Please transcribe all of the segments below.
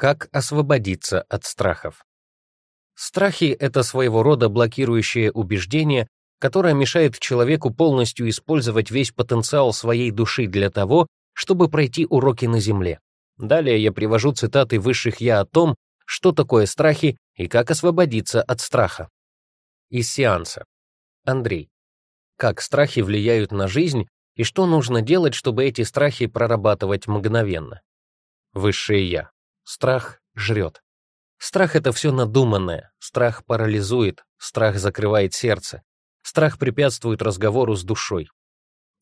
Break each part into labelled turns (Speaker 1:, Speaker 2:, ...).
Speaker 1: Как освободиться от страхов? Страхи — это своего рода блокирующее убеждение, которое мешает человеку полностью использовать весь потенциал своей души для того, чтобы пройти уроки на земле. Далее я привожу цитаты высших «я» о том, что такое страхи и как освободиться от страха. Из сеанса. Андрей. Как страхи влияют на жизнь и что нужно делать, чтобы эти страхи прорабатывать мгновенно? Высшее Я. Страх жрет. Страх — это все надуманное, страх парализует, страх закрывает сердце, страх препятствует разговору с душой.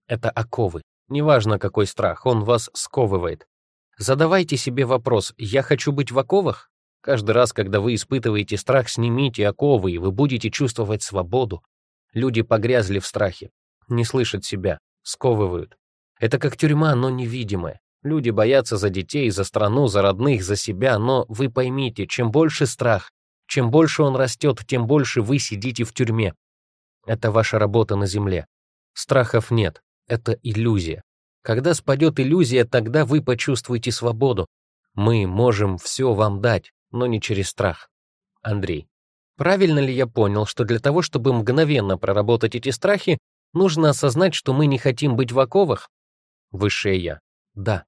Speaker 1: Это оковы. Неважно, какой страх, он вас сковывает. Задавайте себе вопрос «Я хочу быть в оковах?» Каждый раз, когда вы испытываете страх, снимите оковы, и вы будете чувствовать свободу. Люди погрязли в страхе, не слышат себя, сковывают. Это как тюрьма, но невидимая. Люди боятся за детей, за страну, за родных, за себя, но вы поймите, чем больше страх, чем больше он растет, тем больше вы сидите в тюрьме. Это ваша работа на земле. Страхов нет, это иллюзия. Когда спадет иллюзия, тогда вы почувствуете свободу. Мы можем все вам дать, но не через страх. Андрей. Правильно ли я понял, что для того, чтобы мгновенно проработать эти страхи, нужно осознать, что мы не хотим быть в оковах? Высшее Я. Да.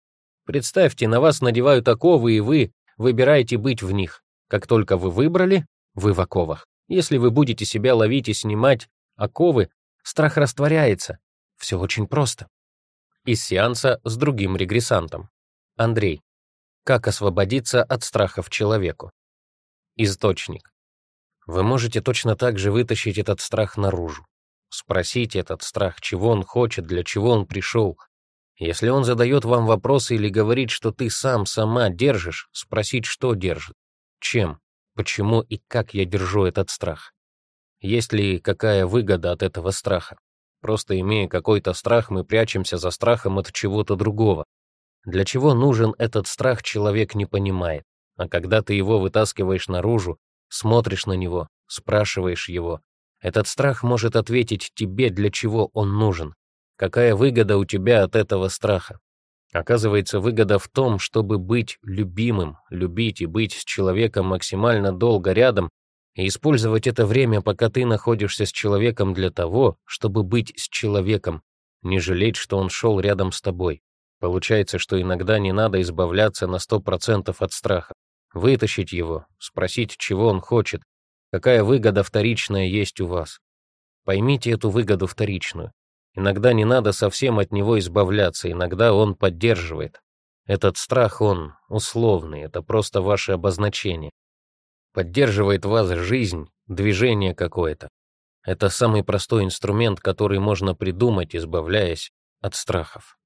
Speaker 1: Представьте, на вас надевают оковы, и вы выбираете быть в них. Как только вы выбрали, вы в оковах. Если вы будете себя ловить и снимать оковы, страх растворяется. Все очень просто. Из сеанса с другим регрессантом. Андрей. Как освободиться от страхов человеку? Источник. Вы можете точно так же вытащить этот страх наружу. Спросите этот страх, чего он хочет, для чего он пришел, если он задает вам вопросы или говорит, что ты сам, сама держишь, спросить, что держит, чем, почему и как я держу этот страх. Есть ли какая выгода от этого страха? Просто имея какой-то страх, мы прячемся за страхом от чего-то другого. Для чего нужен этот страх, человек не понимает. А когда ты его вытаскиваешь наружу, смотришь на него, спрашиваешь его, этот страх может ответить тебе, для чего он нужен. Какая выгода у тебя от этого страха? Оказывается, выгода в том, чтобы быть любимым, любить и быть с человеком максимально долго рядом, и использовать это время, пока ты находишься с человеком для того, чтобы быть с человеком, не жалеть, что он шел рядом с тобой. Получается, что иногда не надо избавляться на 100% от страха. Вытащить его, спросить, чего он хочет, какая выгода вторичная есть у вас. Поймите эту выгоду вторичную. Иногда не надо совсем от него избавляться, иногда он поддерживает. Этот страх, он условный, это просто ваше обозначение. Поддерживает вас жизнь, движение какое-то. Это самый простой инструмент, который можно придумать, избавляясь от страхов.